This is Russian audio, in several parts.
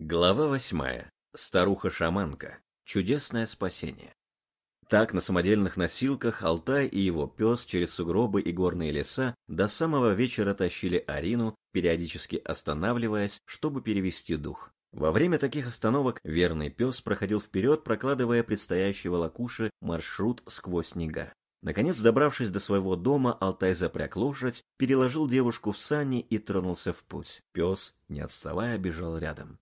Глава восьмая. Старуха-шаманка. Чудесное спасение. Так на самодельных носилках Алтай и его пес через сугробы и горные леса до самого вечера тащили Арину, периодически останавливаясь, чтобы перевести дух. Во время таких остановок верный пес проходил вперед, прокладывая предстоящий волокуши маршрут сквозь снега. Наконец, добравшись до своего дома, Алтай запряг лошадь, переложил девушку в сани и тронулся в путь. Пес, не отставая, бежал рядом.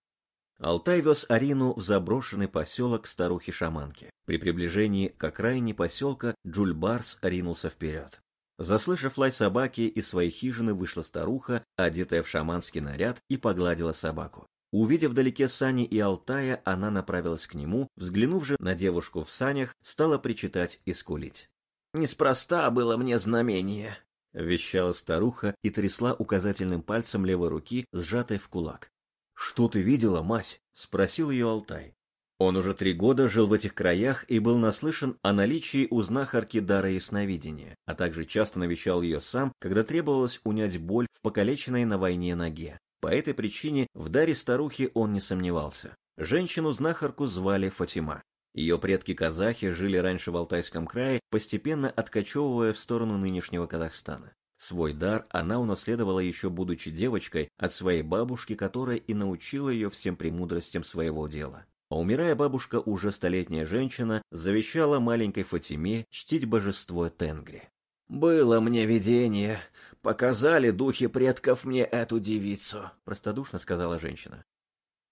Алтай вез Арину в заброшенный поселок старухи-шаманки. При приближении к окраине поселка Джульбарс ринулся вперед. Заслышав лай собаки, из своей хижины вышла старуха, одетая в шаманский наряд, и погладила собаку. Увидев вдалеке сани и Алтая, она направилась к нему, взглянув же на девушку в санях, стала причитать и скулить. «Неспроста было мне знамение», — вещала старуха и трясла указательным пальцем левой руки, сжатой в кулак. «Что ты видела, мась?» — спросил ее Алтай. Он уже три года жил в этих краях и был наслышан о наличии у знахарки дара ясновидения, а также часто навещал ее сам, когда требовалось унять боль в покалеченной на войне ноге. По этой причине в даре старухи он не сомневался. Женщину-знахарку звали Фатима. Ее предки-казахи жили раньше в Алтайском крае, постепенно откачевывая в сторону нынешнего Казахстана. Свой дар она унаследовала еще будучи девочкой от своей бабушки, которая и научила ее всем премудростям своего дела. А умирая бабушка, уже столетняя женщина, завещала маленькой Фатиме чтить божество Тенгри. «Было мне видение. Показали духи предков мне эту девицу», — простодушно сказала женщина.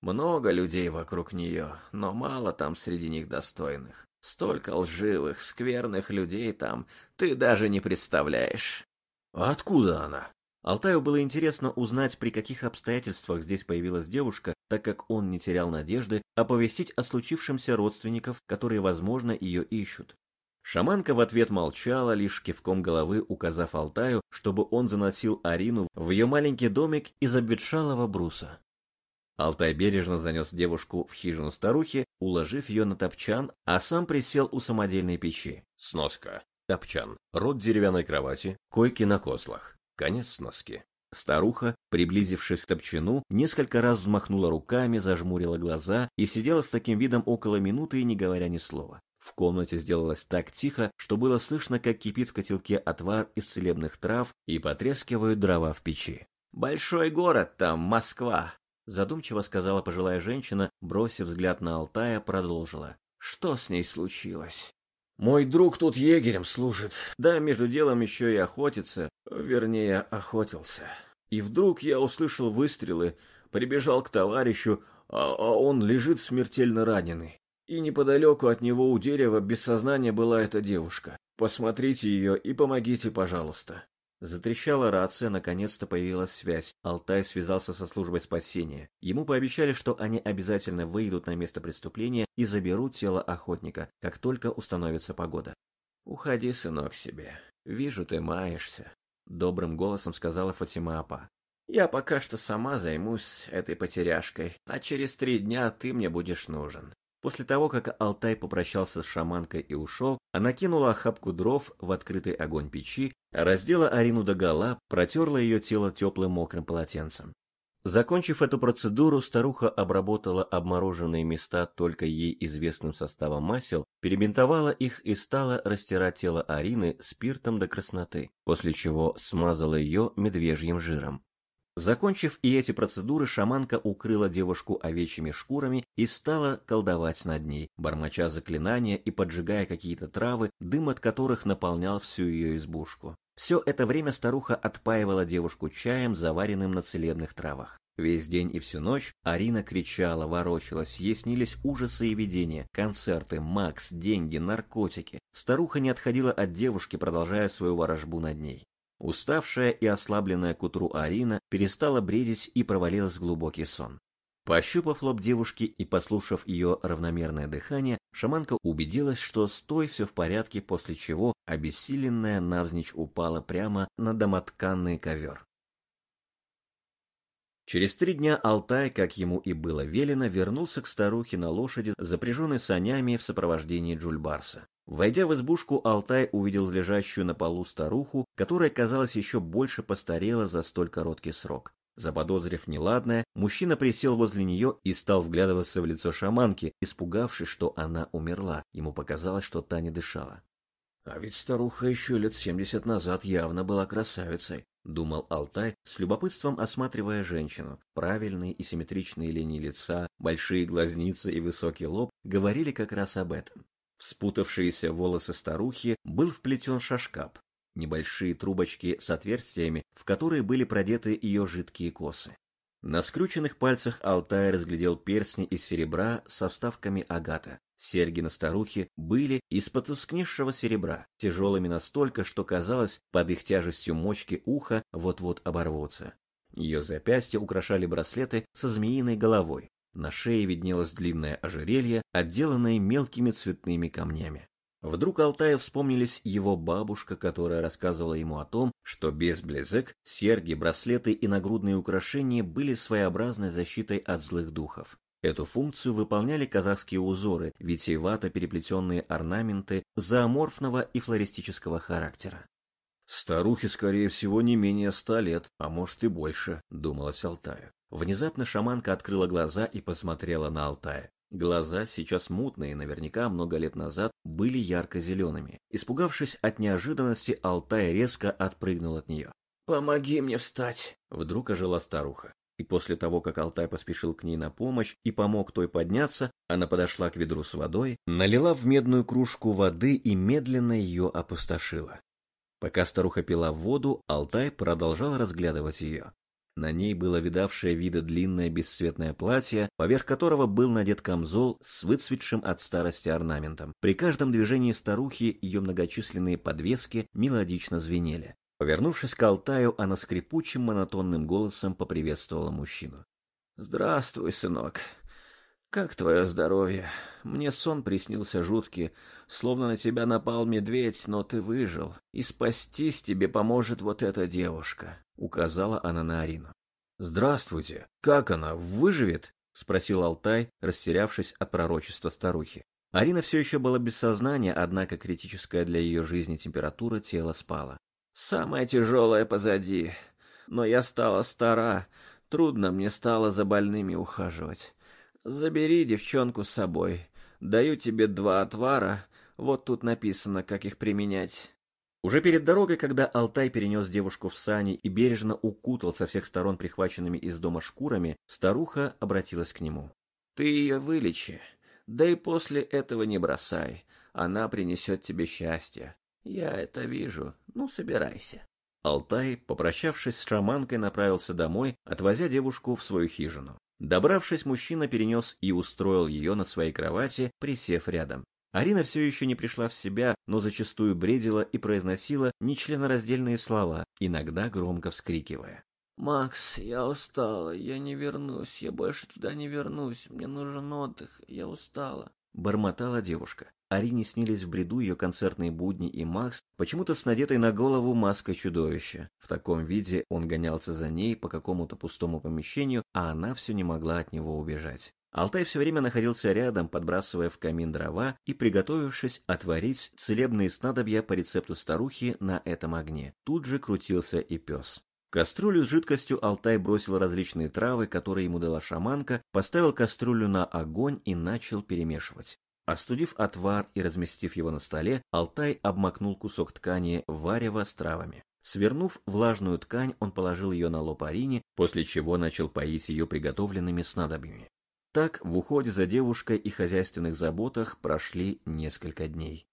«Много людей вокруг нее, но мало там среди них достойных. Столько лживых, скверных людей там, ты даже не представляешь». А откуда она? Алтаю было интересно узнать, при каких обстоятельствах здесь появилась девушка, так как он не терял надежды оповестить о случившемся родственников, которые, возможно, ее ищут. Шаманка в ответ молчала, лишь кивком головы указав Алтаю, чтобы он заносил Арину в ее маленький домик из обветшалого бруса. Алтай бережно занес девушку в хижину старухи, уложив ее на топчан, а сам присел у самодельной печи. Сноска. Топчан. Род деревянной кровати, койки на кослах. Конец сноски. Старуха, приблизившись к топчану, несколько раз взмахнула руками, зажмурила глаза и сидела с таким видом около минуты, не говоря ни слова. В комнате сделалось так тихо, что было слышно, как кипит в котелке отвар из целебных трав и потрескивают дрова в печи. «Большой город там, Москва!» Задумчиво сказала пожилая женщина, бросив взгляд на Алтая, продолжила. «Что с ней случилось?» Мой друг тут егерем служит. Да, между делом еще и охотится. Вернее, охотился. И вдруг я услышал выстрелы, прибежал к товарищу, а, а он лежит смертельно раненый. И неподалеку от него у дерева без сознания была эта девушка. Посмотрите ее и помогите, пожалуйста. Затрещала рация, наконец-то появилась связь. Алтай связался со службой спасения. Ему пообещали, что они обязательно выйдут на место преступления и заберут тело охотника, как только установится погода. «Уходи, сынок, себе. Вижу, ты маешься», — добрым голосом сказала Фатима Апа. «Я пока что сама займусь этой потеряшкой, а через три дня ты мне будешь нужен. После того, как Алтай попрощался с шаманкой и ушел, она кинула охапку дров в открытый огонь печи, раздела Арину догола, протерла ее тело теплым мокрым полотенцем. Закончив эту процедуру, старуха обработала обмороженные места только ей известным составом масел, перебинтовала их и стала растирать тело Арины спиртом до красноты, после чего смазала ее медвежьим жиром. Закончив и эти процедуры, шаманка укрыла девушку овечьими шкурами и стала колдовать над ней, бормоча заклинания и поджигая какие-то травы, дым от которых наполнял всю ее избушку. Все это время старуха отпаивала девушку чаем, заваренным на целебных травах. Весь день и всю ночь Арина кричала, ворочалась, ей снились ужасы и видения, концерты, Макс, деньги, наркотики. Старуха не отходила от девушки, продолжая свою ворожбу над ней. Уставшая и ослабленная к утру Арина перестала бредить и провалилась в глубокий сон. Пощупав лоб девушки и послушав ее равномерное дыхание, шаманка убедилась, что с той все в порядке, после чего обессиленная навзничь упала прямо на домотканный ковер. Через три дня Алтай, как ему и было велено, вернулся к старухе на лошади, запряженной санями в сопровождении Джульбарса. Войдя в избушку, Алтай увидел лежащую на полу старуху, которая, казалось, еще больше постарела за столь короткий срок. Заподозрив неладное, мужчина присел возле нее и стал вглядываться в лицо шаманки, испугавшись, что она умерла. Ему показалось, что та не дышала. «А ведь старуха еще лет семьдесят назад явно была красавицей», — думал Алтай, с любопытством осматривая женщину. Правильные и симметричные линии лица, большие глазницы и высокий лоб говорили как раз об этом. В спутавшиеся волосы старухи был вплетен шашкап, небольшие трубочки с отверстиями, в которые были продеты ее жидкие косы. На скрюченных пальцах Алтай разглядел перстни из серебра со вставками агата. Серьги на старухе были из потускневшего серебра, тяжелыми настолько, что казалось, под их тяжестью мочки уха вот-вот оборвутся. Ее запястья украшали браслеты со змеиной головой. На шее виднелось длинное ожерелье, отделанное мелкими цветными камнями. Вдруг Алтаю вспомнились его бабушка, которая рассказывала ему о том, что без близок серьги, браслеты и нагрудные украшения были своеобразной защитой от злых духов. Эту функцию выполняли казахские узоры, витиевато переплетенные орнаменты зооморфного и флористического характера. «Старухе, скорее всего, не менее ста лет, а может и больше», — думалось Алтаю. Внезапно шаманка открыла глаза и посмотрела на Алтая. Глаза, сейчас мутные, наверняка много лет назад, были ярко-зелеными. Испугавшись от неожиданности, Алтай резко отпрыгнул от нее. «Помоги мне встать!» Вдруг ожила старуха. И после того, как Алтай поспешил к ней на помощь и помог той подняться, она подошла к ведру с водой, налила в медную кружку воды и медленно ее опустошила. Пока старуха пила воду, Алтай продолжал разглядывать ее. На ней было видавшее вида длинное бесцветное платье, поверх которого был надет камзол с выцветшим от старости орнаментом. При каждом движении старухи ее многочисленные подвески мелодично звенели. Повернувшись к Алтаю, она скрипучим монотонным голосом поприветствовала мужчину. «Здравствуй, сынок. Как твое здоровье? Мне сон приснился жуткий, словно на тебя напал медведь, но ты выжил, и спастись тебе поможет вот эта девушка», — указала она на Арину. «Здравствуйте. Как она, выживет?» — спросил Алтай, растерявшись от пророчества старухи. Арина все еще была без сознания, однако критическая для ее жизни температура тела спала. «Самое тяжелое позади. Но я стала стара, трудно мне стало за больными ухаживать. Забери девчонку с собой. Даю тебе два отвара. Вот тут написано, как их применять. Уже перед дорогой, когда Алтай перенес девушку в сани и бережно укутал со всех сторон прихваченными из дома шкурами, старуха обратилась к нему. «Ты ее вылечи, да и после этого не бросай. Она принесет тебе счастье. Я это вижу. Ну, собирайся». Алтай, попрощавшись с шаманкой, направился домой, отвозя девушку в свою хижину. Добравшись, мужчина перенес и устроил ее на своей кровати, присев рядом. Арина все еще не пришла в себя, но зачастую бредила и произносила нечленораздельные слова, иногда громко вскрикивая. «Макс, я устала, я не вернусь, я больше туда не вернусь, мне нужен отдых, я устала», — бормотала девушка. Арине снились в бреду ее концертные будни и Макс, почему-то с надетой на голову маской чудовища. В таком виде он гонялся за ней по какому-то пустому помещению, а она все не могла от него убежать. Алтай все время находился рядом, подбрасывая в камин дрова и приготовившись отварить целебные снадобья по рецепту старухи на этом огне. Тут же крутился и пес. кастрюлю с жидкостью Алтай бросил различные травы, которые ему дала шаманка, поставил кастрюлю на огонь и начал перемешивать. Остудив отвар и разместив его на столе, Алтай обмакнул кусок ткани варево с травами. Свернув влажную ткань, он положил ее на лоб Арине, после чего начал поить ее приготовленными снадобьями. Так в уходе за девушкой и хозяйственных заботах прошли несколько дней.